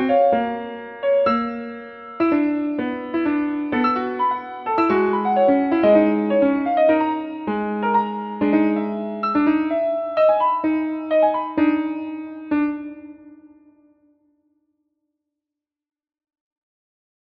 Música